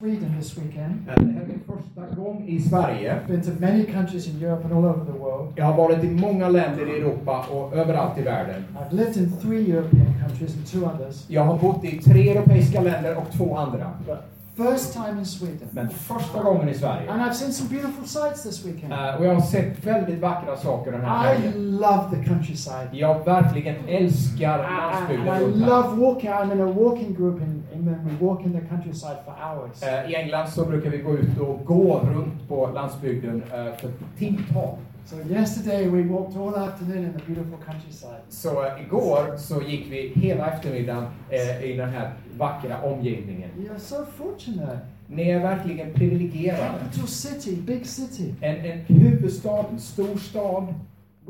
Sweden this weekend. Det här är min första gång i Sverige. Been to many countries in Europe and all over the world. Jag har varit i många länder i Europa och överallt i världen. I've lived in three European countries and two others. Jag har bott i tre europeiska länder och två andra. But first time in Sweden. Men första gången i Sverige. And I've seen some beautiful sights this weekend. Eh, Och jag har sett väldigt vackra saker den här I helgen. love the countryside. Jag verkligen älskar And landsbygden I här. love walking. I'm in a walking group in England. We walk in the countryside for hours. Eh, I England så brukar vi gå ut och gå runt på landsbygden eh, för timtal. So yesterday we walked all afternoon in the beautiful countryside. Så igår så gick vi hela eftermiddagen eh, i den här vackra omgivningen. You're so fortunate. Ni är verkligen privilegierade. Capital city, big city, En, en huvudstad, en stor stad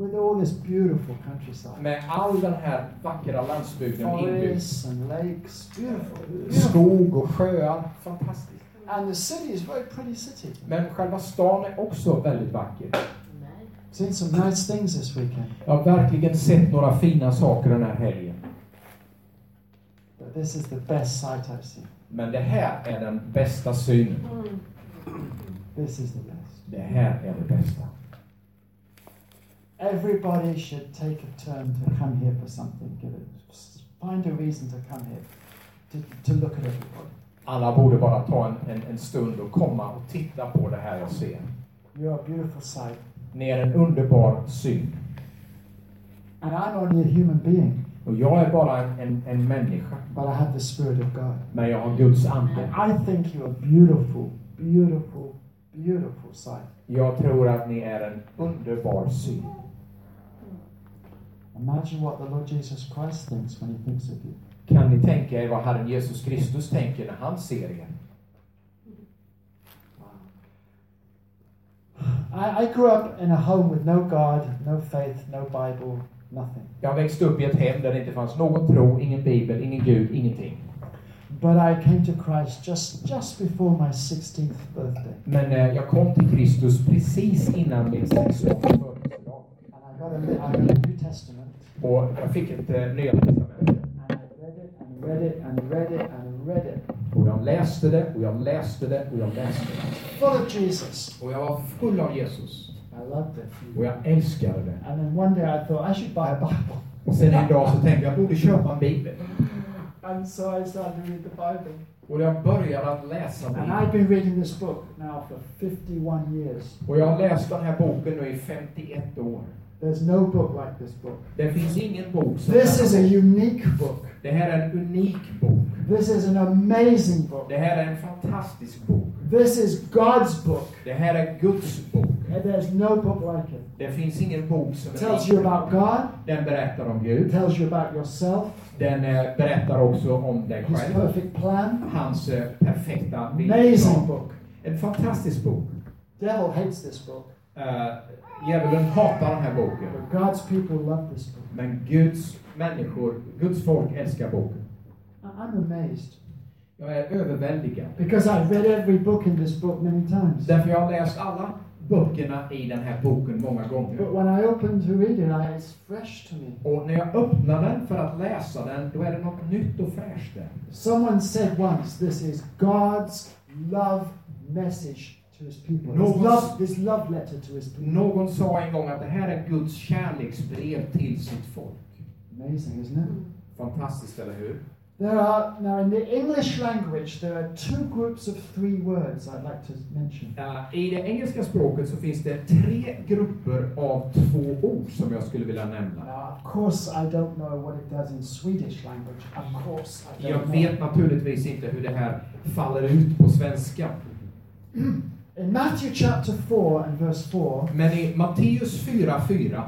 with all this beautiful countryside. med all den här vackra landsbygden inbyggd. Forests and lakes, beautiful. beautiful. Skog och sjöar. Fantastiskt. And the city is a very pretty city. Men själva stan är också väldigt vacker. Seen some nice things this weekend. Jag har verkligen sett några fina saker den här helgen. But this is the best sight I've seen. Men det här är den bästa synen. This is the best. Det här är det bästa. Everybody should take a turn to come here for something. Find a reason to come here, to, to look at everybody. Alla borde bara ta en, en, en stund och komma och titta på det här jag ser. You're a beautiful sight. Ni är en underbar syn. And I'm only a human being, Och jag är bara en, en, en människa. but I have the Spirit of God. Men jag har Guds ande. And I think you're a beautiful, beautiful, beautiful sight. Jag tror att ni är en underbar syn. Imagine what the Lord Jesus Christ thinks when he thinks of you. Kan ni tänka er vad Herren Jesus Kristus tänker när han ser er? I, I grew up in a home with no God, no faith, no Bible, nothing. Jag växte upp i ett hem där det inte fanns någon tro, ingen bibel, ingen Gud, ingenting. But I came to Christ just, just before my 16th birthday. Men eh, jag kom till Kristus precis innan min 16 födelsedag. And I got a, I got a New Testament. Och jag fick ett eh, Nya Testamentet. Och jag läste det, och jag läste det, och jag läste det. Full of Jesus. Och jag var full av Jesus. I loved it. Och jag älskade det. And then one day I thought I should buy a Bible. Och sen en dag så tänkte jag, jag borde köpa en bibel. And so I started to read the Bible. Och jag började att läsa And. I've been reading this book now for 51 years. Och jag har läst den här boken nu i 51 år. There's no book like this book. Det finns ingen bok som This is a unique book. Det här är en unik bok. This is an amazing book. Det här är en fantastisk bok. This is God's book. Det här är Guds bok. And there's no book like it. Det finns ingen bok som tells you about God. Den berättar om Gud. tells you about yourself. Den eh, berättar också om dig His själv. perfect plan. Hans eh, perfekta Amazing vilja. book. En fantastisk bok. Devil hates this book. Uh, Djävulen hatar den här boken. But God's people love this book. Men Guds människor, Guds folk älskar boken. I'm amazed. Jag är överväldigad. Because I've read every book in this book many times. Därför jag har läst alla böckerna i den här boken många gånger. But when I open to read it, I, it's fresh to me. Och när jag öppnar den för att läsa den, då är det något nytt och fräscht där. Someone said once, this is God's love message to his people. No His love, his love letter to his people. Någon sa en gång att det här är Guds kärleksbrev till sitt folk. Amazing, isn't it? Fantastiskt, eller hur? There are, now in the English language, there are two groups of three words I'd like to mention. Eh, I det engelska språket så finns det tre grupper av två ord som jag skulle vilja nämna. Now, of course, I don't know what it does in Swedish language. Of course, I don't Jag know. vet naturligtvis inte hur det här faller ut på svenska. In Matthew chapter 4 and verse 4, Men i Matteus 4.4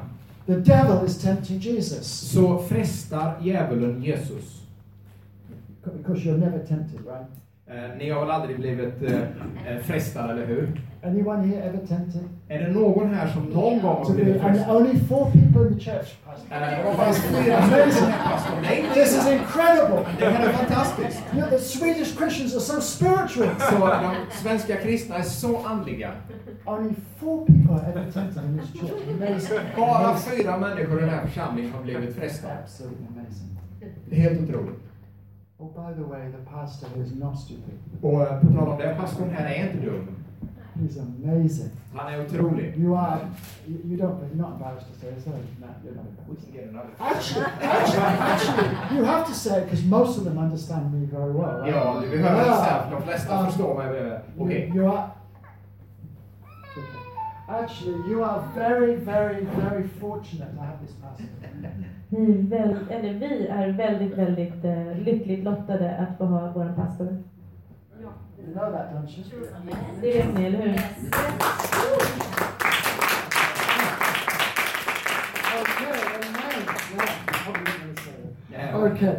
the devil is tempting Jesus. så frestar djävulen Jesus. Because you're never tempted, right? Eh, ni har väl aldrig blivit eh, eh, frestade, eller hur? Anyone here ever tempted? Är det någon här som någon gång har blivit and frestad? only four people in the church. Det var här, pastor. Nej, This is incredible. det här är fantastiskt. You know, the Swedish Christians are so spiritual. Så de svenska kristna är så andliga. Only four people are ever tempted in this church. Amazing. Bara Amazing. fyra människor i den här församlingen har blivit frestade. Absolutely amazing. Det är helt otroligt. Oh, by the way, the pastor is not stupid. Och eh, på tal om det, pastorn här är inte dum. He's amazing. Han är otrolig. You are, you, you don't, you're not embarrassed to say so. No, you're not We embarrassed. can get another. Actually, actually, actually, you have to say it because most of them understand me very well. Right? Ja, du behöver Yeah. sen. De flesta Um, förstår mig. eh, Okej. You, you are. Okay. Actually, you are very, very, very fortunate to have this pastor. Vi, är väl, eller vi är väldigt, väldigt eh, lyckligt lottade att få ha vår pastor. Det vet ni, eller hur? Ja. Okay.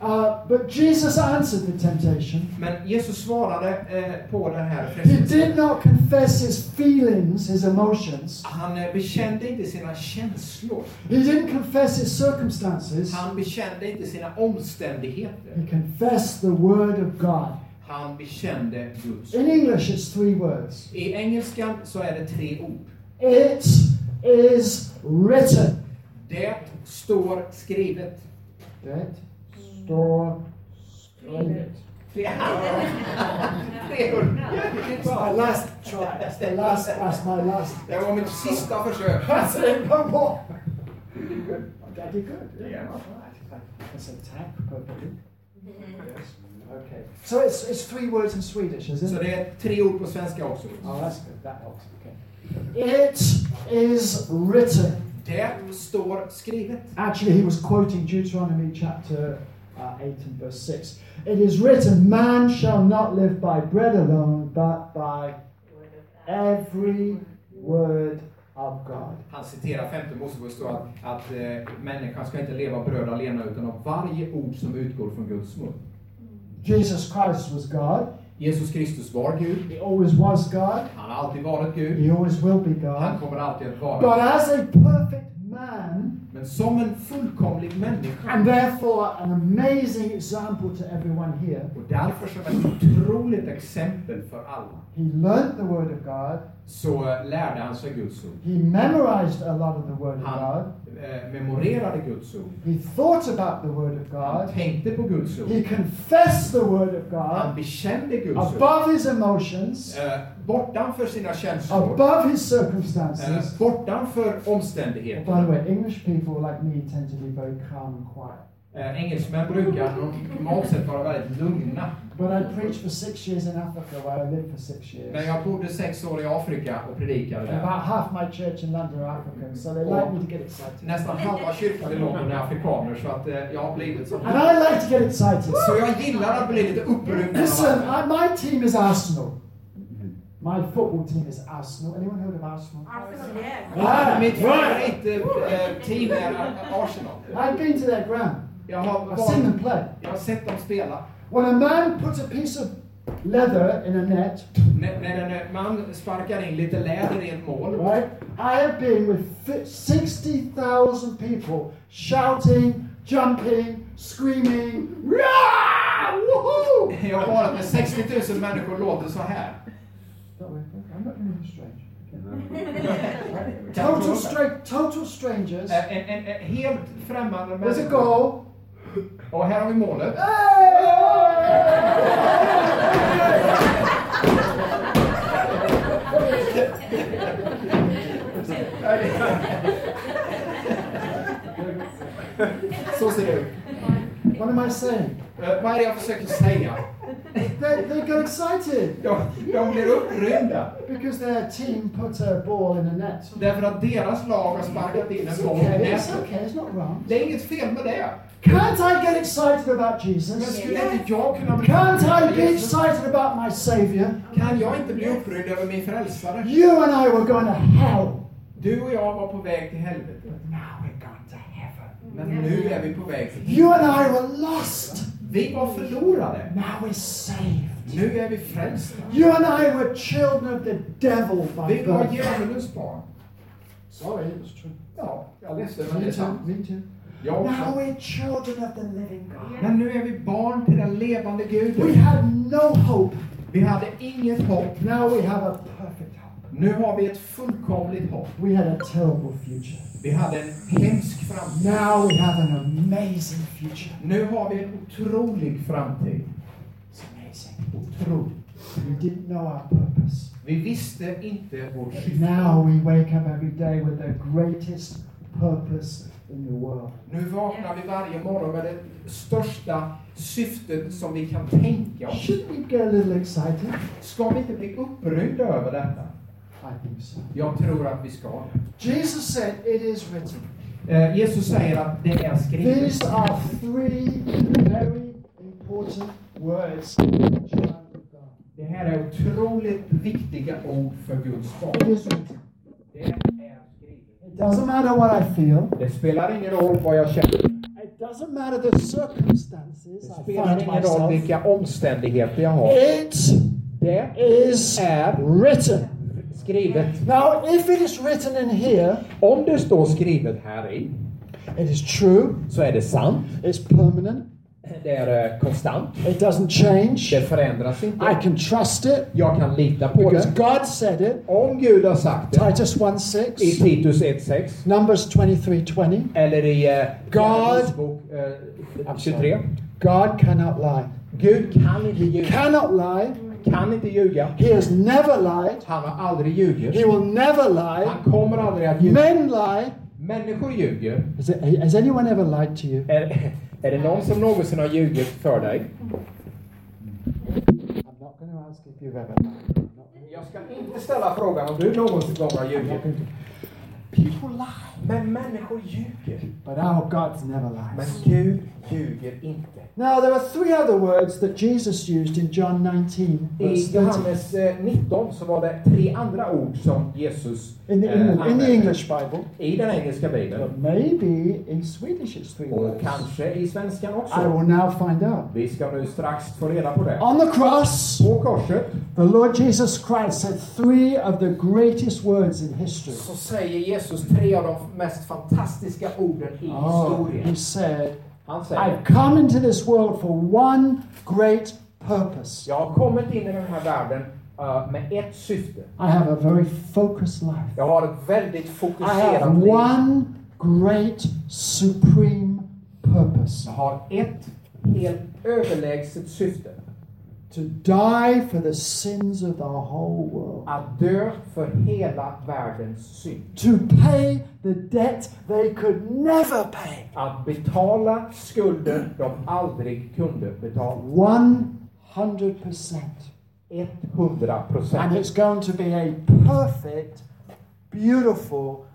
Uh, but Jesus answered the temptation. Men Jesus svarade eh, på den här He frestelsen. did not confess his feelings, his emotions. Han eh, bekände inte sina känslor. He didn't confess his circumstances. Han bekände inte sina omständigheter. He confessed the word of God. Han bekände Guds. In English, it's three words. I engelskan så är det tre ord. It is written. Det står skrivet. Det står skrivet. Tre tre. It's my last try. That's the last. That's my last. Det var mitt sista försök. That's it. No more. You did good. I did good. Yeah. all right. I said tank perfectly. Yes. Okay. So it's, it's three words in Swedish, isn't Så it? det är tre ord på svenska också. Oh, that's good. That helps. Okay. It is written. Det står skrivet. Actually, he was quoting Deuteronomy chapter uh, 8 and verse 6. It is written, Man shall not live by bread alone, but by every word of God. Han citerar femte Mosebok står att, att eh, människan ska inte leva av bröd alena utan av varje ord som utgår från Guds mun. Jesus Christ was God. Jesus Kristus var Gud. He always was God. Han har alltid varit Gud. He always will be God. Han kommer alltid att But vara as a perfect Men som en fullkomlig människa and therefore an amazing example to everyone here, och därför som ett otroligt exempel för alla he learnt the Word of God. så lärde han sig Guds ord. He memorized a lot of the Word of Han God. Eh, memorerade Guds ord. He thought about the Word of Han God. tänkte på Guds ord. He confessed the Word of Han God bekände Guds ord. above his emotions, Eh, bortanför sina känslor. above his Eh, circumstances. bortanför By the way, English people like me tend to be very calm and quiet. Eh, engelsmän brukar normalt sett vara väldigt lugna. But I preached for six years in Africa where I lived for six years. Men jag bodde sex år i Afrika och predikade där. about half my church in London are African, so they like me to get excited. Nästan halva kyrkan i London är afrikaner så att eh, jag har blivit så. And I like to get excited. Så jag gillar att bli lite uppryckt. Listen, I, my team is Arsenal. My football team is Arsenal. Anyone heard of Arsenal? Ja, mitt favoritteam är Arsenal. I've been to their ground. Jag har, I've seen them play. jag har sett dem spela. When a man puts a piece of leather in a net, När, när en eh, man sparkar in lite läder i ett mål. right? I have been with fi- 60,000 people shouting, jumping, screaming, Rah! Woohoo! Jag har varit med 60 000 människor låter så här. Don't worry, I'm not anything strange. Right? Kan Total, du- stra- total strangers. Eh, En, en, en helt främmande There's a människa. goal. Och här har vi målet. Så ser det ut. What am I saying? Eh, Vad är det jag försöker säga? They, they get excited De, de blir upprymda. because their team put a ball in a net. Därför att deras lag har sparkat in en boll i okay, it's nätet. okay, it's not wrong. Det är inget fel med det. Can't I get excited about Men Jesus? skulle inte jag kunna bli Can't I be excited about my Savior? Kan jag inte bli upprymd över min frälsare? You and I were going to hell. Du och jag var på väg till helvetet. Now we're going to heaven. Men nu är vi på väg till You and I were lost. Vi var förlorade. Now we're saved. Nu är vi frälsta. You and I were children of the devil by Vi var djävulens barn. Sorry, it was true. Ja, jag ledsen men det Me är too. sant. Jag Now också. we're children of the living God. Men nu är vi barn till den levande We Guden. had no hope. Vi hade inget hopp. Now we have a perfect hope. Nu har vi ett fullkomligt hopp. We had a terrible future. Vi hade en hemsk framtid. Now we have an amazing future. Nu har vi en otrolig framtid. It's amazing. Otrolig. We didn't know our purpose. Vi visste inte But syfte. now we wake up every day with the greatest purpose. Nu vaknar vi varje morgon med det största syftet som vi kan tänka oss. Ska vi inte bli upprymda över detta? Jag tror att vi ska. Jesus said, It is written. Eh, Jesus säger att det är skrivet. These are three very important words. Det här är otroligt viktiga ord för Guds barn. Det är. It doesn't matter what I feel. Det spelar ingen roll vad jag känner. It doesn't matter the circumstances Det spelar ingen roll vilka omständigheter jag har. It Det is är written. skrivet. Now, if it is written in here, Om det står skrivet här i, it is true, så är det sant. it's permanent, Det är eh, konstant. it doesn't change. Det förändras I inte. can trust it Jag kan lita på because det. God said it. Om Gud har sagt det Titus 1 6, i Titus 1.6 Numbers 23 20. eller i eh, God- Mosebok eh, 23. God cannot lie. Gud kan inte He ljuga. cannot lie. Kan inte ljuga. He has never lied. Han har aldrig ljugit. He will never lie. Han kommer aldrig att ljuga. Men lie. Människor ljuger. Has, has anyone ever lied to you? Är, det någon som någonsin har ljugit för dig? Jag ska inte ställa frågan om du någonsin gång har I'm not ljugit. going to. People lie. Men människor ljuger. But our God's never Men lies. Gud ljuger inte. Now, there are three other words that Jesus used in John 19, I verse 30. Johannes eh, 19 så var det tre andra ord som Jesus In the, eh, in, the, in använde. the English Bible, I den engelska bibeln. but maybe in Swedish it's three Och words. kanske i svenskan I också. will now find out. Vi ska nu strax få reda på det. On the cross, På korset the Lord Jesus Christ said three of the greatest words in history. så säger Jesus tre av de mest fantastiska orden i Oh, historien. he said, Han säger I've come into this world for one great purpose. Jag har kommit in i den här världen eh, med ett syfte. I have a very focused life. Jag har ett väldigt I fokuserat have liv. one great supreme purpose Jag har ett helt överlägset syfte. To die for the sins of the whole world, Att dö för hela världens synd. to pay the debt they could never pay. Att betala skulden de aldrig kunde betala. 100%. 100 And it's going to be a perfect, beautiful,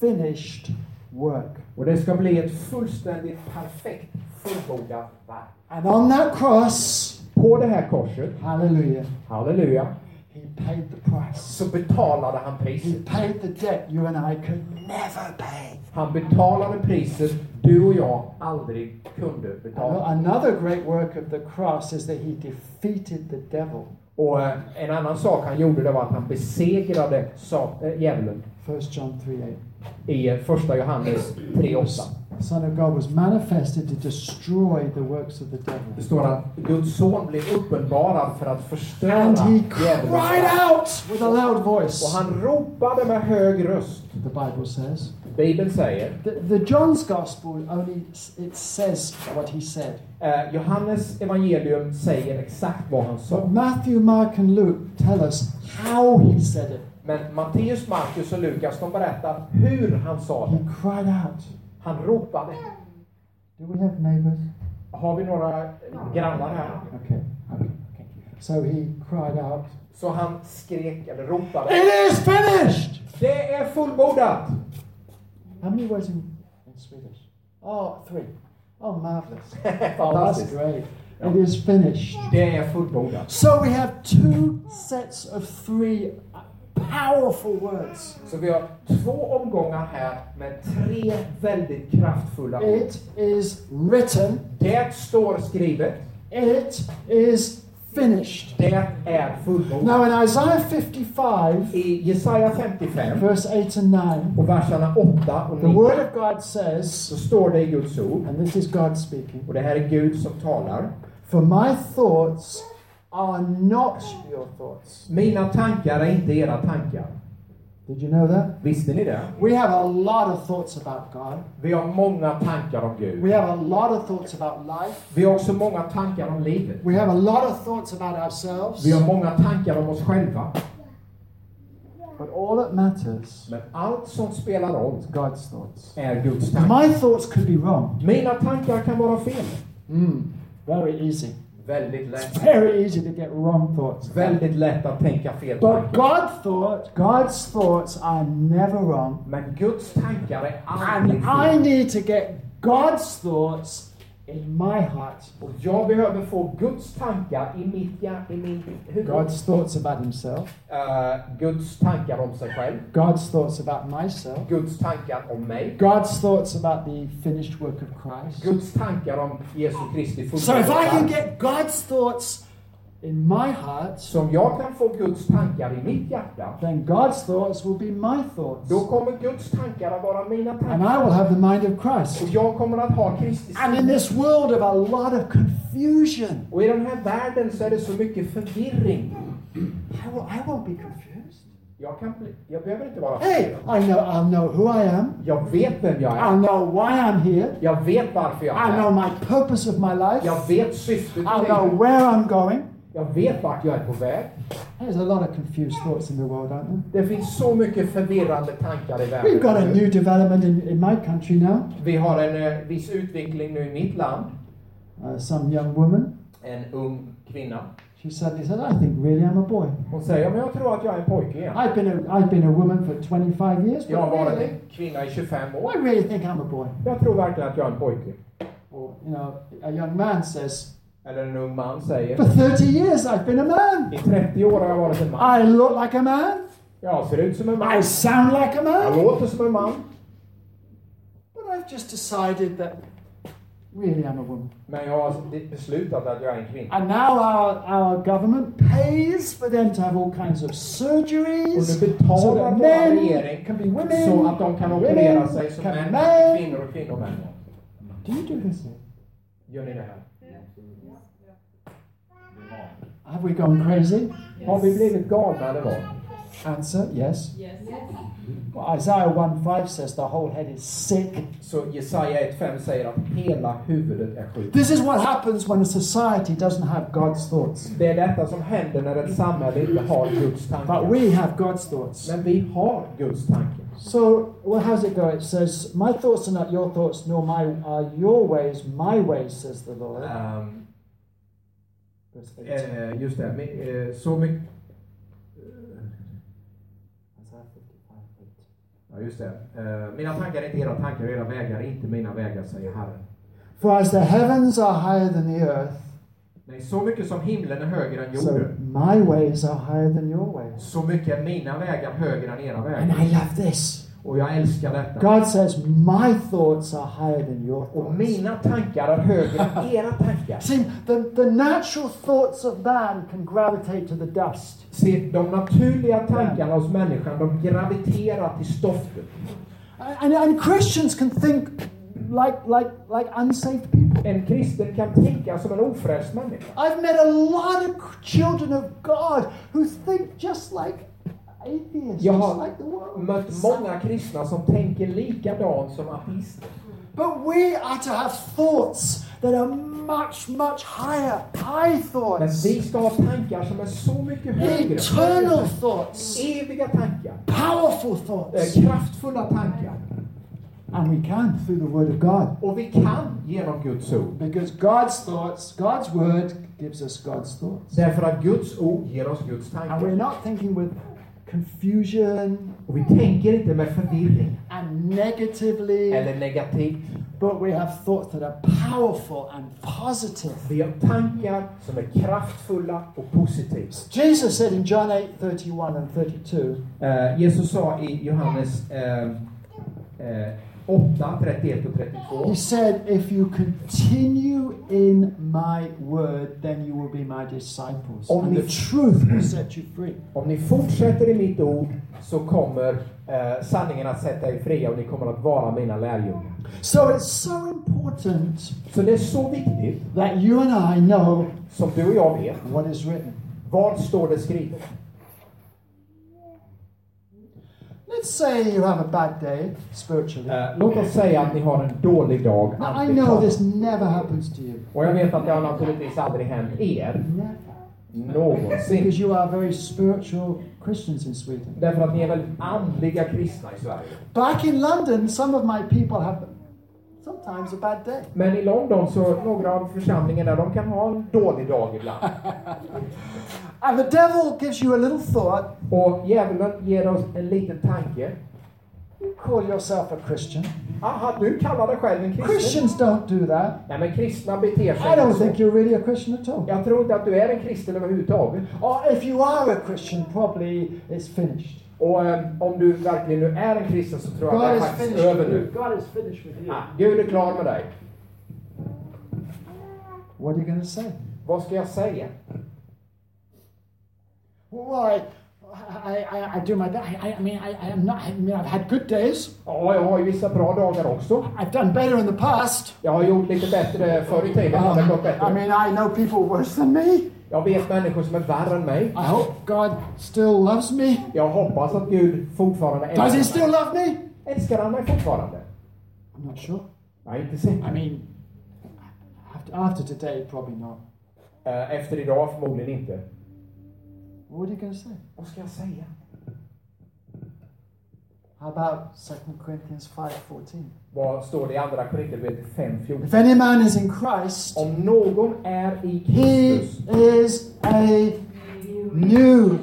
finished work. Och det ska bli ett fullständigt perfekt fullbordat verk. And on that cross, På det här korset, hallelujah, halleluja, he paid the price. så betalade han He priset. paid the debt you and I could never pay. Han betalade priset du och jag aldrig kunde betala. Another great work of the cross is that he defeated the devil. Och eh, en annan sak han gjorde det var att han besegrade äh, djävulen 1 John 3 8. i eh, första Johannes 3.8. Son of God was manifested to destroy the works of the Det devil. står att Guds son blev uppenbarad för att förstöra And he cried out with a loud Och voice, han ropade med hög röst. the Bible says. Bibeln säger, The, the John's Gospel only it says what he said. eh, Johannes evangelium säger exakt vad han But sa. Matthew, Mark, and Luke tell us how he said it. Men Matteus, Markus och Lukas de berättar hur han sa He det. cried out. Han ropade. Do we have neighbors? Har vi några grannar här? Okay. okay. So he cried out, Så han skrek eller ropade. It is finished! Det är fullbordat! How many words in, in Swedish? Oh, three. Oh, marvelous. That's great. It is finished. Det är fullbordat. So we have two sets of three powerful words. Så vi har två omgångar här med tre väldigt kraftfulla ord. It is written, Det står skrivet. it is finished. Det är fullbordat. Now in Isaiah 55, I Jesaja 55 verse 8 and 9, och verserna 8 och the 9 word of God says, så står det i Guds ord, and this is God speaking, och det här är Gud som talar. For my thoughts are not your thoughts. Mina tankar är inte era tankar. Did you know that? Visste ni det? We have a lot of thoughts about God. Vi har många tankar om Gud. We have a lot of thoughts about life. Vi har också många tankar om livet. We have a lot of thoughts about ourselves. Vi har många tankar om oss själva. But all that matters Men allt som spelar roll is God's thoughts. är Guds tankar. My thoughts could be wrong. Mina tankar kan vara fel. Mm, very easy. Väldigt It's very easy to get wrong thoughts. Väldigt lätt att tänka fel But tankar. God thought, God's thoughts are never wrong. Men Guds tankar är And aldrig I need to get God's thoughts in my heart. Och jag behöver få Guds tankar i mitt hjärta, i min huvud. God's thoughts about himself. Eh, Guds tankar om sig själv. God's thoughts about myself. Guds tankar om mig. God's thoughts about the finished work of Christ. Guds tankar om Jesu Kristi So if I can get God's thoughts in my heart, Så om jag kan få Guds tankar i mitt hjärta, then God's thoughts will be my thoughts. då kommer Guds tankar att vara mina And tankar. I will have the mind of Och Christ. jag kommer att ha Kristi And in this world of a lot of confusion, Och i den här världen så är det så mycket förvirring. I, will, I won't be confused. Jag, kan bli, jag behöver inte vara Hey, I know I'll know who I am. Jag vet vem jag är. I'll know why I'm here. Jag vet varför jag I är know här. my purpose of my life. Jag vet syftet I'll med know livet. where I'm going. Jag vet vart jag är på väg. There's a lot of confused thoughts in the world, aren't there? Det finns så mycket förvirrande tankar i We've got a världen. new development in, in my country now. Vi har en eh, viss utveckling nu i mitt land. Uh, some young woman, En ung kvinna. she suddenly said, I think really I'm a boy. Hon säger, men jag tror att jag är en pojke igen. I've been a, I've been a woman for 25 years, Jag har varit really, en kvinna i 25 år. I really think I'm a boy. Jag tror verkligen att jag är en pojke. Or, you know, a young man says, Eller en ung man säger, for 30 years I've been a man. i 30 år har jag varit en man. I look like a man. Jag ser ut som en I man. sound like a Jag man. låter som en man. But I've just decided that really I'm a woman. Men jag har beslutat att jag är en kvinna. And now our, our government pays for them to have all kinds of Och surgeries nu so betalar that vår men regering can be women, så att de kan operera women sig som can män, be men. kvinnor och kvinnor män. Do you do this? Gör ni det här? Have we gone crazy? Har vi blivit galna eller vad? Answer, yes. Well, Isaiah 1 5 says the whole head is sick. Så Jesaja 1.5 säger att hela huvudet är sjukt. This is what happens when a society doesn't have God's thoughts. Det är detta som händer när ett samhälle inte har Guds tankar. But we have God's thoughts. Men vi har Guds tankar. So, well, how's it go? It says, My thoughts are not your thoughts, nor my are your ways, my ways, says the Lord. Verse 18. Eh, just det, men, eh, så mycket... Isaiah 55 8. Ja, just det. Eh, mina tankar är inte era tankar, och era vägar är inte mina vägar, säger Herren. For as the heavens are higher than the earth, Nej, så mycket som himlen är högre än so jorden, my ways are higher than your ways. så mycket är mina vägar högre än era And vägar. I love this. Och jag älskar detta. God says, My thoughts are higher than your Och thoughts. mina tankar är högre än era tankar. See, the, the natural thoughts of man can gravitate to the dust. Se, de naturliga tankarna hos människan, de graviterar till stoftet. And, and Christians can think like, like, like unsaved people. En kristen kan tänka som en ofrälst människa. I've met a lot of children of God who think just like atheists, Jag har like the world. mött många kristna som tänker likadant som ateister. But we are to have thoughts that are much, much higher. High Men thoughts. vi ska ha tankar som är så mycket högre. Eternal thoughts. Eviga tankar. Powerful Eh, thoughts. Kraftfulla tankar. And we can through the Word of God. Och vi kan genom Guds ord. Because God's thoughts, God's Word gives us God's thoughts. Därför att Guds ord ger oss Guds And we're tankar. not thinking with confusion vi tänker inte med förvirring and negatively, eller negativt. but we have thoughts that are powerful and positive. Vi har tankar som är kraftfulla och positiva. Jesus said in John 8 31 and 32, Eh, Jesus sa i Johannes eh, eh, 8, 31 och 32. He said, If you continue in my word, then you will be my disciples. Om And ni- the truth will set you free. Om ni fortsätter i mitt ord så kommer eh, sanningen att sätta er fria och ni kommer att vara mina lärjungar. So it's so important Så det är så viktigt, that you and I know som du och jag vet, what is written. vad står det skrivet? Let's say you have a bad day spiritually. Eh, låt oss säga att ni har en dålig dag. Now, I know this never happens to you. Och jag vet att det har naturligtvis aldrig hänt er Never. någonsin. Because you are very spiritual Christians in Sweden. Därför att ni är väldigt andliga kristna i Sverige. Back in London, some of my people have sometimes a bad day. Men i London så några av församlingarna de kan ha en dålig dag ibland. And the devil gives you a little thought. Och djävulen ger oss en liten tanke. You call yourself a Christian. Aha, du kallar dig själv en kristen? Christians don't do that. Nej men kristna beter sig I don't inte think så. you're really a Christian at all. Jag tror inte att du är en kristen överhuvudtaget. Or if you are a Christian, probably it's finished. Och eh, om du verkligen nu är en kristen så tror jag att det är is faktiskt över nu. God is finished with you. Ah, Gud är klar med dig. What are you to say? Vad ska jag säga? Well, I, I, I, I do my. I, I mean, I, I am not. I mean, I've had good days. Ja, jag har ju vissa bra dagar också. I've done better in the past. Jag har gjort lite bättre förr i tiden. har det gått I bättre. mean, I know people worse than me. Jag vet människor som är värre än mig. I hope God still loves me. Jag hoppas att Gud fortfarande Does He älskar still mig. love me? Älskar han mig fortfarande? I'm not sure. Är inte säker. I mean, after, after today, probably not. Eh, Efter idag förmodligen inte. What are you going to say? Vad ska jag säga? How about 2 Corinthians 5:14? Vad står det i Andra Korinthierbrevet 5.14? If any man is in Christ, Om någon är i he Kristus, is a new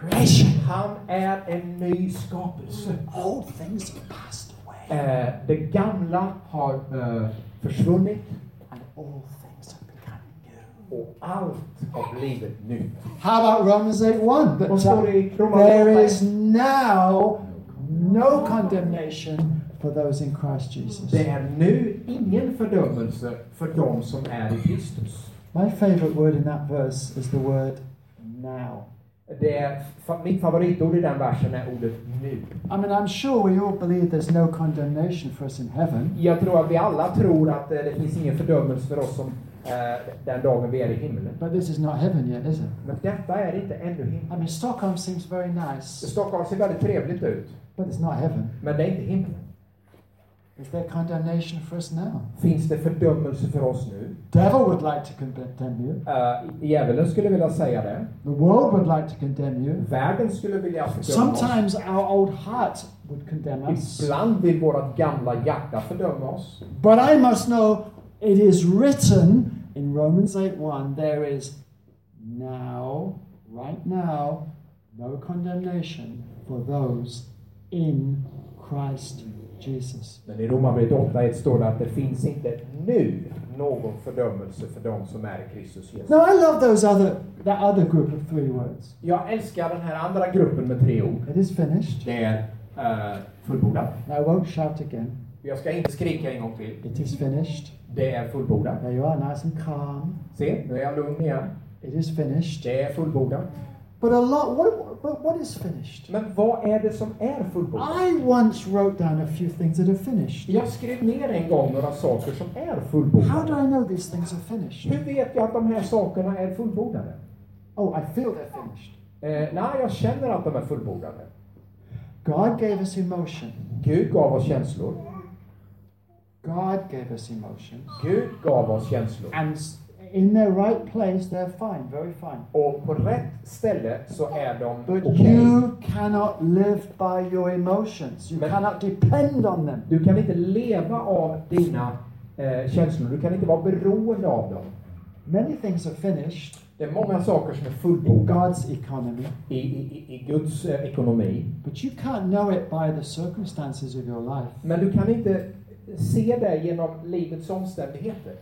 creation. han är en ny skapelse. Old things have passed away, Eh, Det gamla har eh, försvunnit and all things have become new. Och allt har blivit nytt. How about Romans 8:1? That, Vad står uh, det i Romarbrevet there 8? is now no condemnation for those in Christ Jesus. Det är nu ingen fördömelse för dem som är i Kristus. My favorite word in that verse is the word now. Det är, mitt favoritord i den versen är ordet nu. I mean, I'm sure we all believe there's no condemnation for us in heaven. Jag tror att vi alla tror att eh, det finns ingen fördömelse för oss som den dagen vi är i himlen. But this is not heaven yet, is it? Men detta är inte ännu I himlen. mean, Stockholm seems very nice, Stockholm ser väldigt trevligt ut, but it's not heaven. men det är inte himlen. Is there condemnation for us now? Finns det fördömelse för oss nu? Devil would like to condemn you. Uh, djävulen skulle vilja säga det. The world would like to condemn you. Världen skulle vilja fördöma oss. Sometimes our old heart would condemn us. Ibland vill vårt gamla hjärta fördöma oss. But I must know it is written in Romans 8:1 there is now, right now, no condemnation for those in Christ Jesus. Men i Romarbrevet 8.1 står det att det finns inte nu någon fördömelse för dem som är i Kristus Jesus. Now I love those other that other group of three words. Jag älskar den här andra gruppen med tre ord. It is finished. Det är uh, fullbordat. I won't shout again. Jag ska inte skrika en gång till. It is finished. Det är fullbordat. There you are, nice and calm. Se, nu är jag lugn igen. It is finished. Det är fullbordat. But a lot. What, but what is finished? Men vad är det som är fullbordat? I once wrote down a few things that are finished. Jag skrev ner en gång några saker som är How do fullbordade. I know these things are finished? Hur vet jag att de här sakerna är fullbordade? Oh, I feel they're finished. Eh, nej, jag känner att de är fullbordade. God gave us emotion. Gud gav oss känslor. God gave us emotions. Gud gav oss känslor. And in their right place, they're fine, very fine. Och på rätt ställe så är de But okej. you cannot live by your emotions. You Men- cannot depend on them. Du kan inte leva av dina eh, känslor. Du kan inte vara beroende av dem. Many things are finished Det är många saker som är in fullbordade God's economy, i, i, i Guds eh, ekonomi. but you can't know it by the circumstances of your life. Men du kan inte se det genom livets omständigheter.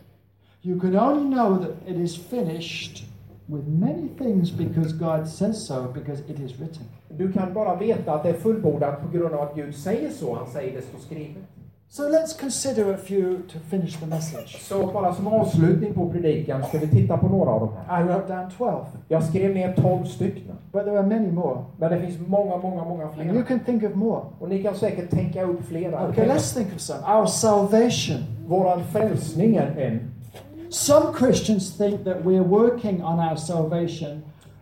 You can only know that it is finished with many things because God says so, because it is written. Du kan bara veta att det är fullbordat på grund av att Gud säger så. Han säger det står skrivet. So let's consider a few to finish the message. Så bara som avslutning på predikan ska vi titta på några av de här. I wrote down 12, Jag skrev ner 12 stycken. but there are many more. Men det finns många, många, många And you can think of more. Och ni kan säkert tänka upp flera. Okay, let's think of some. Our salvation. Våran frälsning är en. Some Christians think that we're working on our salvation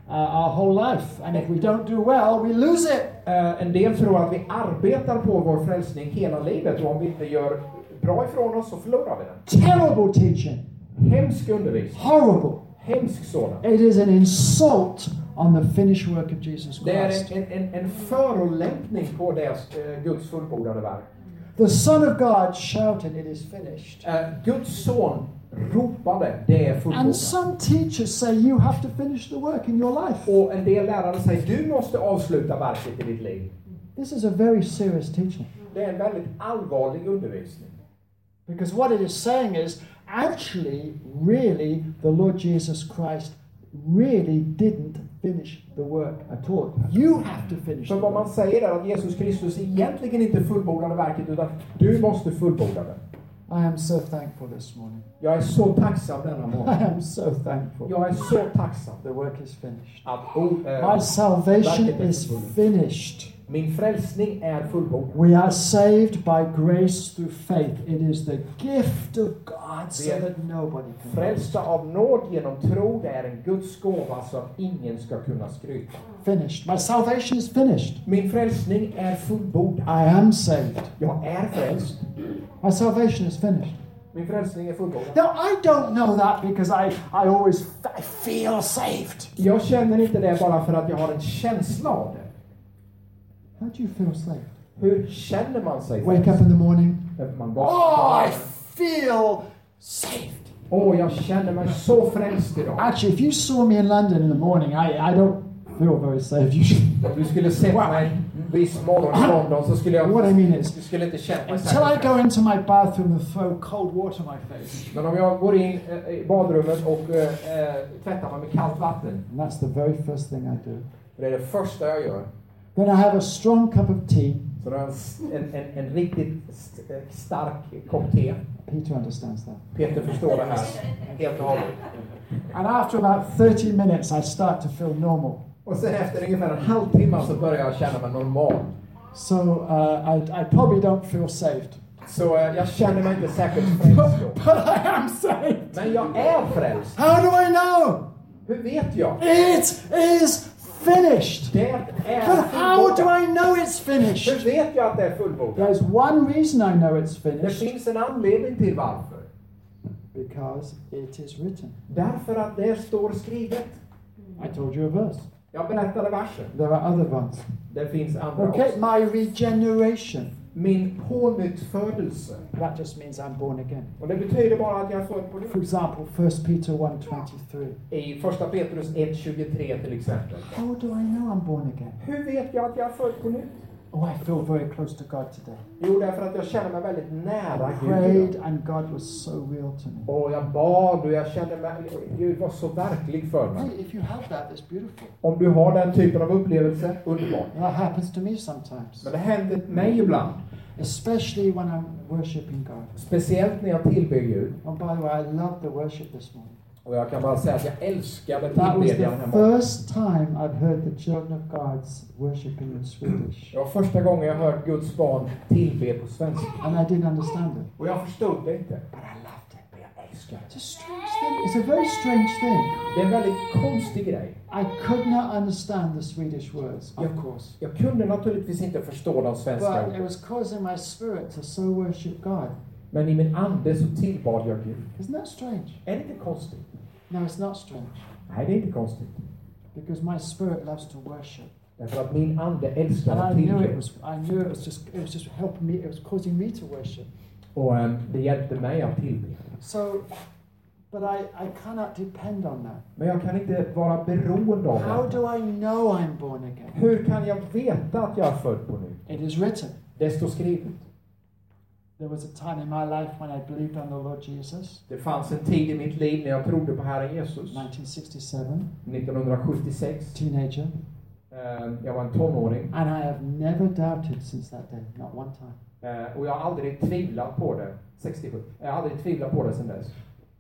uh, our whole life, and if we don't do well, we lose it. Eh, en del tror att vi arbetar på vår frälsning hela livet och om vi inte gör bra ifrån oss så förlorar vi den. Terrible teaching. Hemsk undervisning. Horrible. Hemsk sådan. It is an insult on the finished work of Jesus Det är Christ. en, en, en, förolämpning på deras, eh, Guds fullbordade verk. The Son of God shouted, It is finished. Eh, Guds son ropade, det är And fullbordat. some teachers say you have to finish the work in your life. Och en del lärare säger, du måste avsluta verket i ditt liv. This is a very serious teaching. Det är en väldigt allvarlig undervisning. Because what it is saying is actually, really, the Lord Jesus Christ really didn't finish the work at all. You have to finish the vad man säger är att Jesus Kristus egentligen inte fullbordade verket, utan du måste fullborda det. I am so thankful this morning. Jag är så tacksam denna morgon. I am so thankful. Jag är så tacksam The work is finished. att oh, eh, My salvation is finished. Min frälsning är fullbordad. We are saved by grace through faith. It is the gift of God so that nobody can. Frälsta av nåd genom tro, det är en Guds gåva att ingen ska kunna skryta. Finished. My salvation is finished. Min frälsning är fullbordad. I am saved. Jag är frälst. My salvation is finished. Min frälsning är fullbordad. Now, I don't know that because I, I always I feel saved. Jag känner inte det bara för att jag har en känsla av det. How do you feel saved? Hur känner man sig Wake up in the morning. Man Oh, vaknar. I feel saved. Åh, jag känner mig så frälst idag. Actually, if you saw me in London in the morning, I, I don't feel very saved usually. Du skulle sett mig en viss morgon i London så skulle jag... What I mean is, Du skulle inte känt mig until I go into my bathroom and throw cold water in my face, Men om jag går in eh, i badrummet och eh, tvättar mig med kallt vatten, and that's the very first thing I do, det är det första jag gör, then I have a strong cup of tea. så har en, en, en, riktigt st- stark kopp te. Peter understands that. Peter förstår det här helt och hållet. And after about 30 minutes, I start to feel normal. Och sen efter ungefär en halvtimme så börjar jag känna mig normal. So uh, I, I probably don't feel saved. Så eh, jag känner mig inte särskilt frälst då. But I am saved. Men jag är frälst. How do I know? Hur vet jag? It is finished. Det But how do. I know it's Hur finished? vet jag att det är fullbordat? There's one reason I know it's Det finished finns en anledning till varför. because it is written. Därför att det står skrivet. I told you a verse. Jag berättade versen. There are other ones. Det finns andra Okay, också. my regeneration. Min pånyttfödelse. That just means I'm born again. Och det betyder bara att jag är född på For nytt. example, 1 Peter 1.23. I första Petrus 1.23 till exempel. How do I know I'm born again? Hur vet jag att jag är född på nytt? Oh, I feel very close to God today. Jo, därför att jag känner mig väldigt nära I Gud. prayed and God was so real to me. Och jag bad och jag kände mig... Gud var så verklig för mig. Hey, if you have that, it's beautiful. Om du har den typen av upplevelse, underbart. And that happens to me sometimes, Men det händer mig ibland. especially when I'm worshiping God. Speciellt när jag tillber Gud. Oh, by the way, I love the worship this morning. Och jag kan bara säga att jag älskade That was the first time I've heard the children of God's worshiping in Swedish. Det var första gången jag hört Guds barn tillbe på svenska. And I didn't understand it. Och jag förstod det inte. But I loved it. Jag älskar det. It's a strange thing. It's a very strange thing. Det är en väldigt konstig grej. I could not understand the Swedish words, of Yeah. course. Jag kunde naturligtvis inte förstå de svenska But it orden. was causing my spirit to so worship God. Men i min ande så tillbad jag Gud. Isn't that strange? Är det inte konstigt? No, it's not strange. Nej, det är inte konstigt. Because my spirit loves to worship. Därför att min ande älskar att I knew it tillbe. was I knew it was just it was just helping me, it was causing me to worship. Och ehm, det hjälpte mig att tillbe. So but I, I cannot depend on that. Men jag kan inte vara beroende av How do I know I'm born again? Hur kan jag veta att jag är född på nytt? It is written. Det står skrivet. There was a time in my life when I believed on the Lord Jesus, Det fanns en tid i mitt liv när jag trodde på Herren Jesus. 1967, 1976. teenager. Eh, Eh, Jag var en tonåring And I have never doubted since that day, not one time. eh, och jag har aldrig tvivlat på det. 67. Jag har aldrig tvivlat på det sedan dess.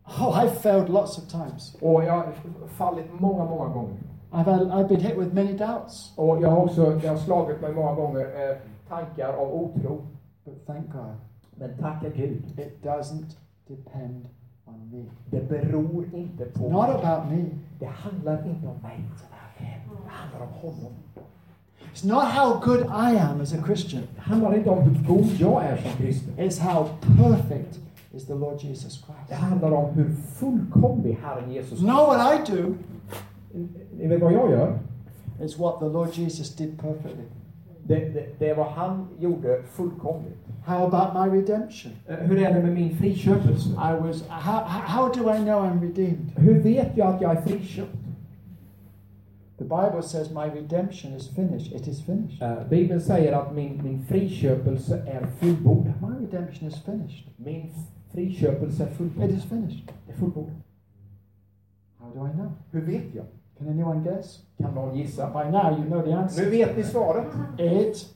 Oh, I've failed lots of times. Och jag har fallit många, många gånger. I've, I've been hit with many doubts. Och jag har också jag har slagit mig många gånger eh, tankar av otro. But thank God, Men tacka Gud, it doesn't depend on me. det beror inte på Not mig. about me. Det handlar inte om mig. Det handlar om honom. It's not how good I am as a Christian. Det handlar inte om hur god jag är som kristen. It's how perfect is the Lord Jesus Det Christ. handlar om hur fullkomlig Herren Jesus Know what I do Ni vet vad jag gör? is what the Lord Jesus did perfectly. Det, det, det vad han gjorde fullkomligt. How about my redemption? Eh, Hur är det med min friköpelse? I was. How, how do I know I'm redeemed? Hur vet jag att jag är friköpt? The Bible says my redemption is finished. It is finished. Eh, Bibeln säger att min, min friköpelse är fullbordad. My redemption is finished. Min friköpelse är It fullbordad. is finished. Det är fullbordad. How do I know? Hur vet jag? Can anyone guess? Kan någon gissa? By now you know the answer. Nu vet ni svaret. It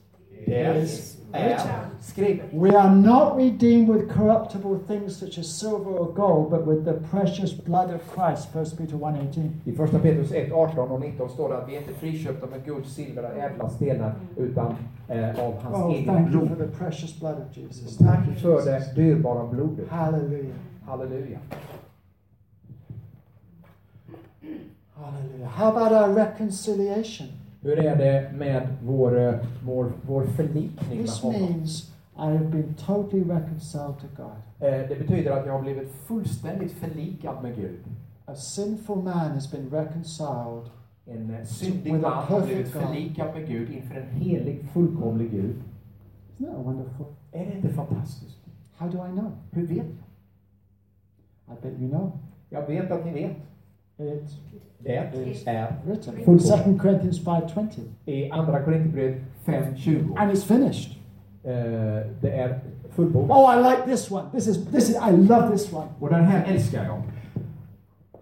is är skrivet. We are not redeemed with corruptible things such as silver or gold, but with the precious blood of Christ. 1 Peter 1.18. I första Petrus 1, 18 och 19 står det att vi är inte friköpta med guld, silver och ädla stenar utan eh, av hans Oh, you blod. for the precious blood of Jesus. Tack för det dyrbara blodet. Hallelujah. Halleluja. Hallelujah. How about our reconciliation? Hur är det med vår, eh, vår, vår förlikning med This honom? means I have been totally reconciled to God. Eh, Det betyder att jag har blivit fullständigt förlikad med Gud. A sinful man has been reconciled. En eh, syndig man har blivit förlikad med Gud inför en helig, fullkomlig Gud. Isn't that wonderful? Är det inte fantastiskt? How do I know? Hur vet jag? I bet you know. Jag vet att ni vet. It Det är written. Full 2 Corinthians 5.20. i Andra Korinthierbrevet 5.20. And it's finished. Eh, Det är fullbordat. Oh, I like this one. This is this is I love this one. Och den här älskar jag.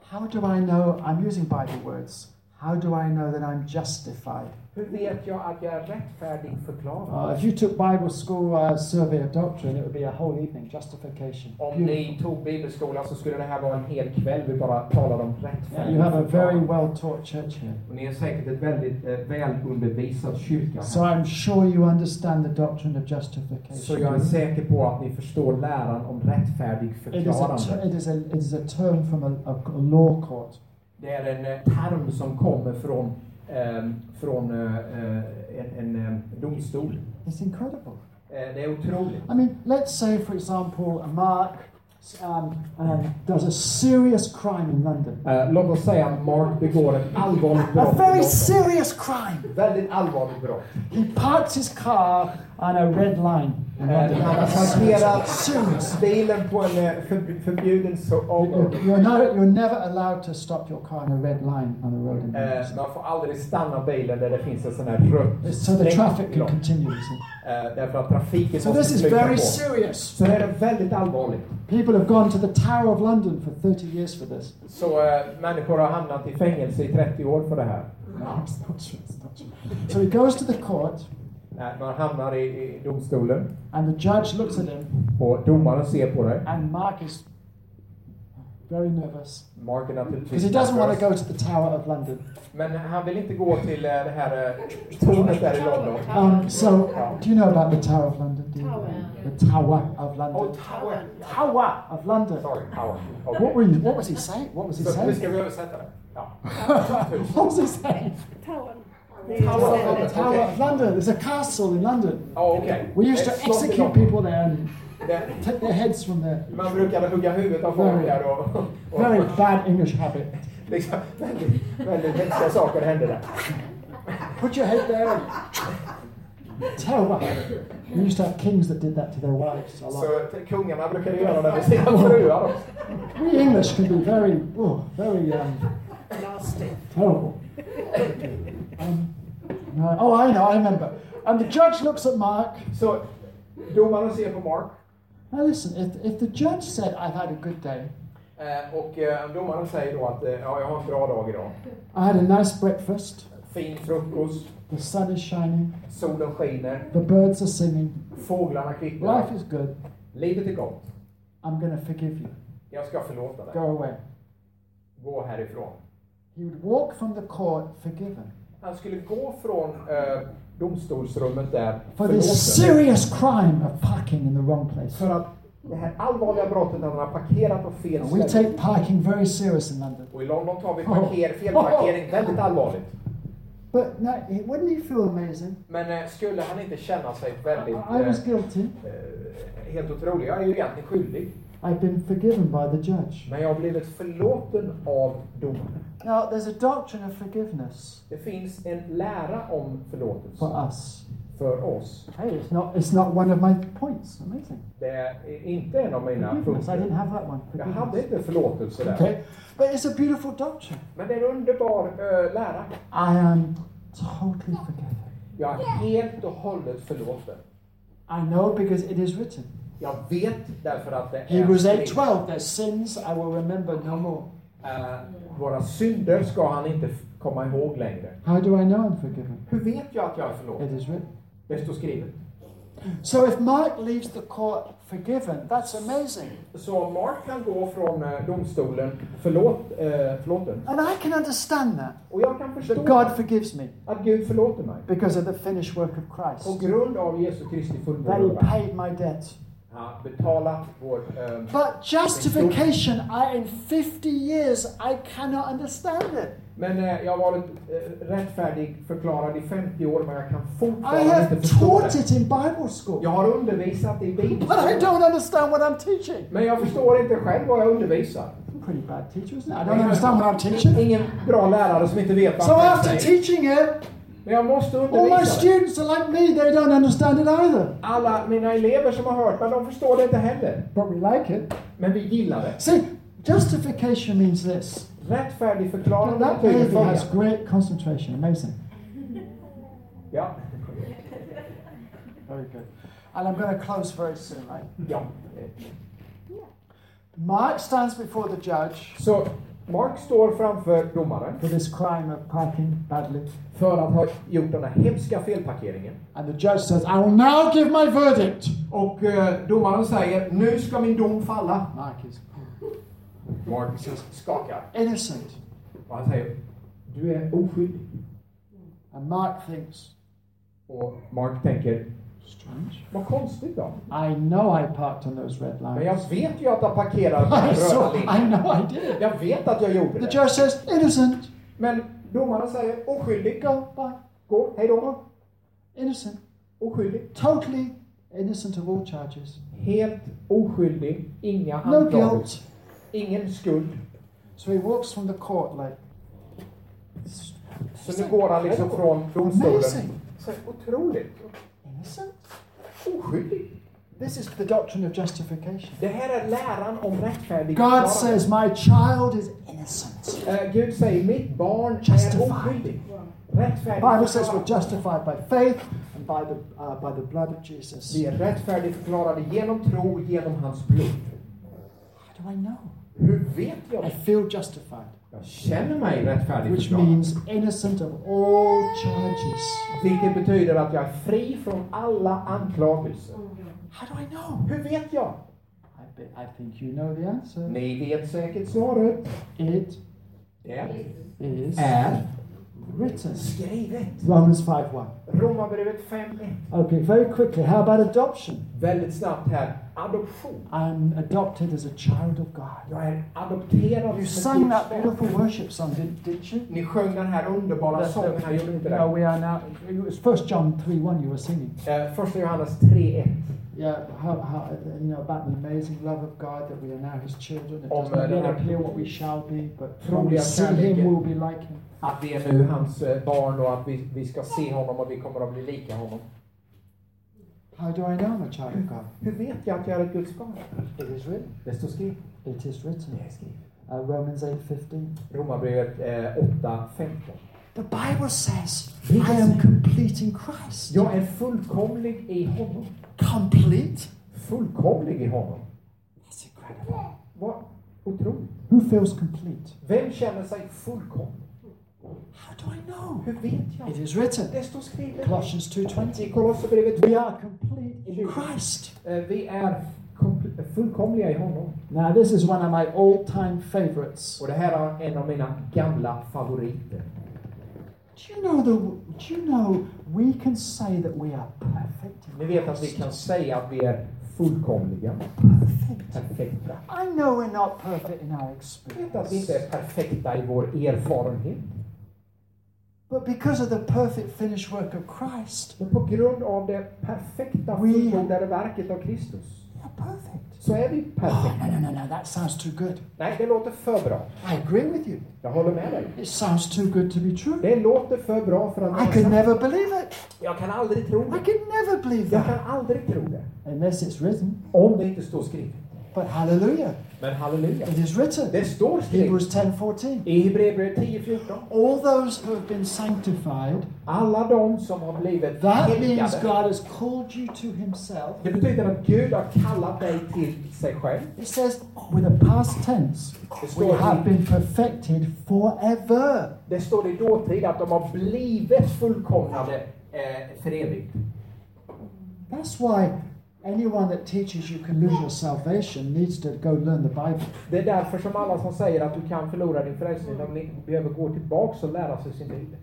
How do I know I'm using Bible words? How do I know that I'm justified? Hur vet jag att jag är rättfärdig förklarad? Uh, if you took Bible school uh, survey of doctrine, it would be a whole evening. Justification. Om ni tog bibelskolan så skulle det här vara en hel kväll. Vi bara talade om Yeah, rättfärdig you have a very well taught church here. Och ni är säkert ett väldigt eh, väl undervisad kyrka So här. I'm sure you understand the doctrine of Så justification. jag är säker på att ni förstår läran om rättfärdig It is, a förklarande. it, is a, it is a term from a, a law court. Det är en eh, term som kommer från, ehm, från eh, eh, en, en eh, domstol. It's incredible. Eh, det är otroligt. I mean, let's say, for example, Mark um, um, does a serious crime in London. Eh, låt oss säga att Mark begår ett allvarligt A brott. i very serious crime. Väldigt allvarligt brott. He parks his car on a red line. Eh, han har parkerat Serious. bilen på en eh, för, förbjuden You- You're, not, you're never allowed to stop your car on a red line on the road in Eh, London. man får aldrig stanna bilen där det finns en sån här rött So the traffic can continue. you see. Eh, Därför att trafiken So måste this is very på. serious. Så det är väldigt allvarligt. People have gone to the Tower of London for 30 years for this. Så eh, människor har hamnat i fängelse i 30 år för det här. No, it's not true. It's not true. So he goes to the court, Eh, man hamnar i, i domstolen and the judge looks at him, och domaren ser på det. and Mark is very nervous Mark är naturligtvis because he doesn't want to go to the Tower of London. Men han vill inte gå till eh, det här eh, tornet där i London. Um, so, do you know about the Tower of London? Do you? The Tower of London. Oh, London. tower. Tower of London. Sorry, tower. What were you? What was he saying? What was he Så nu saying? ska vi översätta det. Ja. what was he saying? Tower. Tower of London. The Tower of London. There's a castle in London. Oh, okay. We used to Ett slott i execute people there and take their heads from there. Man brukade hugga huvudet av folk där och... och Very bad English habit. liksom, väldigt, väldigt hemska saker hände där. Put your head there. and Tower. We used to have kings that did that to their wives a Så lot. t- kungarna brukade göra det med sina fruar också. We English can be very, oh, very um, Nasty. terrible. Um, no- oh, I know, I remember. And the judge looks at Mark. Så domaren ser på Mark Now listen, if, if the judge said, I've had a good day, eh, och eh, domaren säger då att eh, ja, jag har en bra dag idag. I had a nice breakfast, fin frukost, the sun is shining, solen skiner, the birds are singing, fåglarna kvittrar. life is good. Livet är gott. I'm to forgive you. Jag ska förlåta Go dig. away. Gå härifrån. He would walk from the court forgiven. Han skulle gå från eh, domstolsrummet där this förlåten. serious crime of parking in the wrong place. För att det här allvarliga brottet att han har parkerat på fel And we ställe. take parking very serious in London. Och i London tar vi parker, felparkering väldigt allvarligt. But no, wouldn't he feel amazing? Men eh, skulle han inte känna sig I, väldigt I was eh, guilty. eh, helt otrolig? Jag är ju egentligen skyldig. I've been forgiven by the judge. Men jag har blivit förlåten av domaren. Now, there's a doctrine of forgiveness Det finns en lära om förlåtelse for us. för oss. Hey, it's not, it's not one of my points. Amazing. Det är inte en av mina Forgiveness. I didn't punkter. have that one. Jag hade inte förlåtelse där. Okay. But it's a beautiful doctrine. Men det är en underbar eh, lära. I am totally forgiven. Jag är helt och hållet förlåten. I know because it is written. Jag vet därför att det är Hebrews skrivet. 8:12 their sins I will remember no more. Eh, våra synder ska han inte komma ihåg längre. How do I know I'm forgiven? Hur vet jag att jag är It förlåten? is written. Det står skrivet. So if Mark leaves the court forgiven, that's amazing. Så Mark kan gå från eh, domstolen förlåt, eh, förlåten. And I can understand that. Och jag kan förstå That God forgives me att Gud förlåter mig. because of the finished work of På Christ. grund av Jesu Kristi That fullbordade he verk. paid my debt. Han. Eh, But justification, I in 50 years I cannot understand it. men eh, jag har varit eh, rättfärdig förklarad i 50 år, men jag kan I fortfarande have inte förstå taught det. it in Bible school. Jag har undervisat i But I bibelskolan. don't understand what I'm teaching. Men jag förstår inte själv vad jag undervisar. Pretty bad teacher, isn't it? I don't understand what I'm teaching. Ingen bra lärare som inte vet So vad han after säger. teaching it, Men jag måste all my undervisa. det. students are like me, they don't understand it either. Alla mina elever som har hört men de förstår det inte heller. But we like it. Men vi gillar det. See, justification means this. Rättfärdig förklaring That betyder baby has följande. great concentration, amazing. Ja. Very good. And I'm going to close very soon, right? ja. Mark stands before the judge Så Mark står framför domaren for this crime of parking badly. för att ha gjort den här hemska felparkeringen. And the judge says, I will now give my verdict. Och eh, domaren säger, nu ska min dom falla. Mark is Mark skakar. innocent. Och han säger, du är oskyldig. And Mark thinks, Och Mark tänker, strange. vad konstigt då. I know I parked on those red Men jag lines. vet ju att jag parkerade på I, den saw, röda I linjen. know I did. Jag vet att jag gjorde The det. judge says, innocent. Men domaren säger, oskyldig. Go, bye. Gå, hej då. Innocent. Oskyldig. Totally innocent of all charges. Helt oskyldig. Inga No anklagelser. guilt. Ingen skuld. So he walks from the court like, Så nu går han liksom från domstolen. Amazing. Så otroligt. Innocent? Oskyldig. This is the doctrine of justification. Det här är läran om rättfärdig God says, My child is innocent. Eh, Gud säger, mitt barn Justified. är oskyldig. Rättfärdig The Bible says we're justified by faith and by the, uh, by the blood of Jesus. Vi är rättfärdigt förklarade genom tro, genom hans blod. How do I know? Hur vet jag I feel justified, Jag känner mig rättfärdig which means innocent of all charges. Vilket betyder att jag är fri från alla anklagelser. How do I know? Hur vet jag? I, be, I think you know the answer. Ni vet säkert svaret. It Det is är written. skrivet. Romans 5 1. Romarbrevet 5.1. Okay, very quickly. How about adoption? Väldigt snabbt här. Adoption. I'm adopted as a child of God. Jag är adopterad You sang that beautiful worship song, did, didn't you? Ni sjöng den här underbara sången här, gjorde ni inte det? we are now. It was First John 3.1 you were singing. Eh, Första Johannes 3.1. Yeah, how, how, you know, about the amazing love of God that we are now His children. It does not yet appear what we shall be, but when we see Him, we'll be like Him. Att vi är nu hans eh, barn och att vi, vi ska se honom och vi kommer att bli lika honom. How do I know I'm a child of God? Hur vet jag att jag är ett Guds barn? It is written. Det står skrivet. It is written. Det är skrivet. Uh, Romans 8:15. Romarbrevet eh, 8.15. The Bible says I am complete in Christ. Jag är fullkomlig i honom. Complete? Fullkomlig i honom. That's incredible. Vad otroligt. Who feels complete? Vem känner sig fullkomlig? How do I know? Hur vet jag? It is written. Det står skrivet Colossians i 2.20. Kolosserbrevet We are complete in Christ. Eh, Vi är komple- fullkomliga i honom. Now, this is one of my all-time favorites. Och det här är en av mina gamla favoriter. Do you know the? Do you know we can say that we are perfect? Ni vet att vi kan säga att vi är fullkomliga, perfect. perfekta. I know we're not perfect in our Jag vet att vi inte experience, är perfekta i vår erfarenhet. but because of the perfect finished work of Christ, Men på grund av det perfekta, fullbordade verket av Kristus, we are perfect. Så är vi Oh, no, no, no, no, that sounds too good. Nej, det låter för bra. I agree with you. Jag håller med dig. It sounds too good to be true. Det låter för bra för att I can sant. never believe it. Jag kan aldrig tro I can never believe Jag that. kan aldrig tro det. Unless it's written. Om det inte står skrivet. But hallelujah. Men halleluja. It is written. Det står skrivet. Hebrews 10:14. I Hebreerbrevet 10.14. All those who have been sanctified, Alla de som har blivit that means helgade. God has called you to himself. Det betyder att Gud har kallat dig till sig själv. It says with a past tense, Det we står, have i, been perfected forever. det står i dåtid att de har blivit fullkomnade eh, för evigt. That's why anyone that teaches you can lose your salvation needs to go learn the Bible. Det är därför som alla som säger att du kan förlora din frälsning, de behöver gå tillbaks och lära sig sin bibel.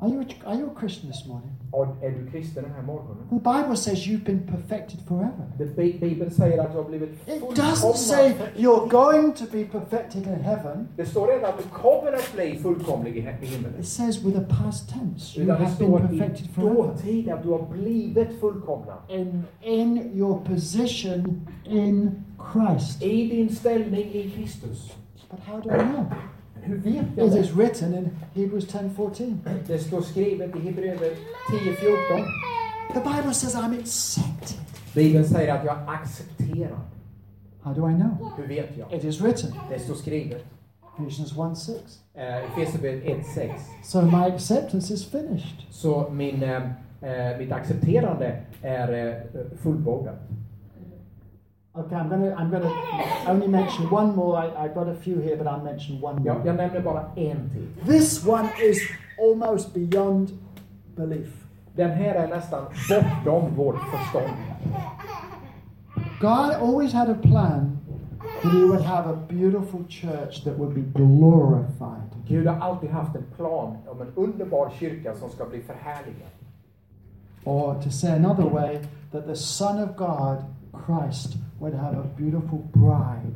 Are you a, are you a Christian this morning? Och är du kristen den här morgonen? The Bible says you've been perfected forever. Det, Bi- Bibeln säger att du har blivit It doesn't say you're going to be perfected in heaven. Det står redan att du kommer att bli fullkomlig i he- It says with a past tense, you have been perfected forever. dåtid att du har blivit fullkomnad. In, in your position in Christ. I din ställning i Kristus. But how do I know? Hur vet jag It det? is written in Hebrews 10:14. Det står skrivet i Hebreerbrevet 10.14. The Bible says I'm accepted. Bibeln säger att jag är accepterad. How do I know? Hur vet jag? It is written. Det står skrivet. Ephesians 1:6. Eh, Efesierbrevet 1.6. So my acceptance is finished. Så min, eh, mitt accepterande är eh, fullbordat. Okay, I'm gonna I'm gonna only mention one more. I, have got a few here, but I'll mention one Jag, more. jag nämner bara en till. This one is almost beyond belief. Den här är nästan bortom vårt förstånd. God always had a plan that He would have a beautiful church that would be glorified. Gud har alltid haft en plan om en underbar kyrka som ska bli förhärligad. Or to say another way, that the Son of God, Christ, would have a beautiful bride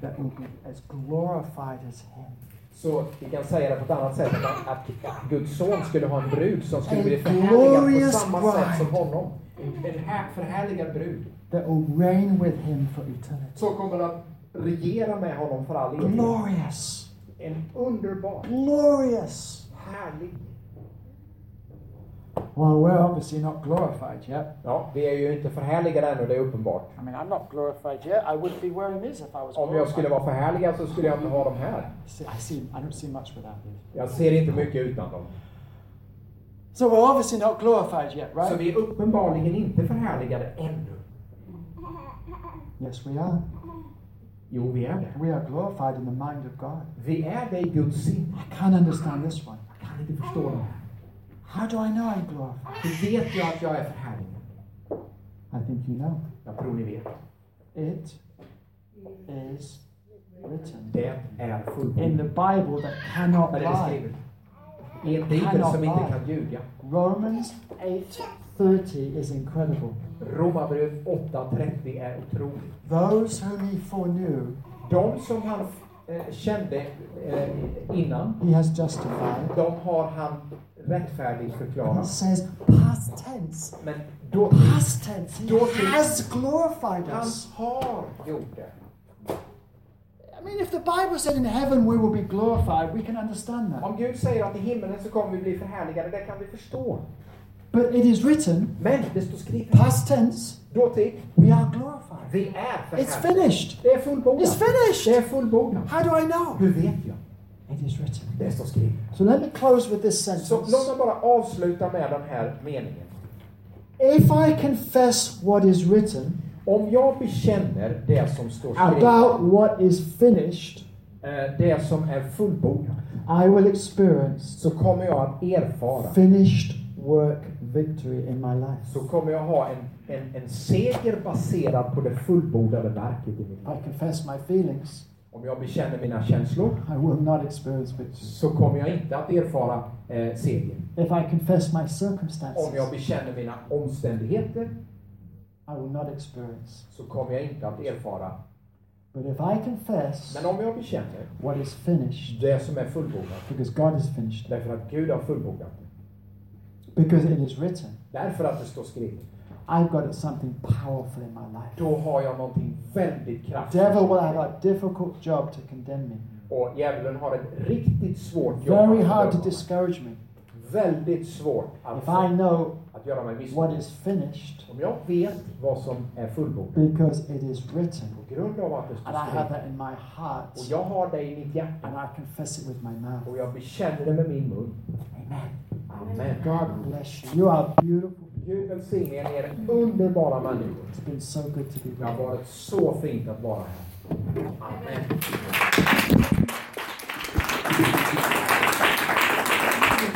that would be as glorified as Him. Så vi kan säga det på ett annat sätt, att, att, Guds son skulle ha en brud som skulle bli förhärligad på samma sätt som honom. En, en här, förhärligad brud. That will reign with Him for eternity. Som kommer att regera med honom för all evighet. Glorious. En underbar, Glorious. härlig. Well, we're obviously not glorified yet. Ja, vi är ju inte förhärligade ännu, det är uppenbart. I mean, I'm not glorified yet. I wouldn't be wearing these if I was Om jag skulle glorified. vara förhärligad så skulle jag inte ha dem här. I see. I don't see much without these. Jag ser inte mycket utan dem. So we're obviously not glorified yet, Så right? vi är uppenbarligen inte förhärligade ännu. Yes, we are. Jo, vi är det. We are glorified in the mind of God. Vi är det i Guds sinne. I can't understand this one. Jag kan inte förstå det här. How do I know I'm glorified? Hur vet jag att jag är förhärligad? I think you know. Jag tror ni vet. It is written Det är in fullbordat. the Bible that cannot det lie. skrivet. I en bibel som inte kan ljuga. Romans 8:30 is incredible. Romarbrevet 8.30 är otroligt. Those whom he foreknew, De som han eh, kände eh, innan, he has justified. de har han rättfärdigt It förklarat. says past tense. Men då, Past tense. He Då has glorified han us. har gjort det. I mean, if the Bible said in heaven we will be glorified, we can understand that. Om Gud säger att i himlen så kommer vi bli förhärligade, det kan vi förstå. But it is written, Men det står skrivet, past tense, dåtid, we are glorified. vi är It's finished. Det är fullbordat. It's finished. Det är fullbordat. How do I know? Hur vet jag? It is written. Det står skrivet. So let me close with this Så sentence. låt mig bara avsluta med den här meningen. If I confess what is written Om jag bekänner det som står skrivet about what is finished, eh, det som är fullbordat, I will experience så kommer jag att erfara, finished work victory in my life. så kommer jag ha en, en, en seger baserad på det fullbordade verket i mitt liv. I confess my feelings. Om jag bekänner mina känslor, I will not experience victory. så kommer jag inte att erfara eh, seger. If I confess my Om jag circumstances, bekänner mina omständigheter, I will not experience. så kommer jag inte att erfara. But if I confess Men om jag bekänner what is finished, det som är fullbordat, because God has finished it, därför att Gud har fullbordat det, because it is written, därför att det står skrivet, I've got something powerful in my life. då har jag någonting väldigt kraftfullt. Devil will have a difficult job to condemn me. Och djävulen har ett riktigt svårt jobb Very hard to discourage me. Väldigt svårt att, If I know att göra mig what missmodig. is finished, Om jag vet vad som är fullbordat, because it is written, på grund av att det står and I have that in my heart, och jag har det i mitt hjärta, and I confess it with my mouth. och jag bekänner det med min mun. Amen. Amen. God bless you. You are beautiful. Gud välsigne er, underbara människor. It's been so good to be Det har varit så fint att vara här. Amen.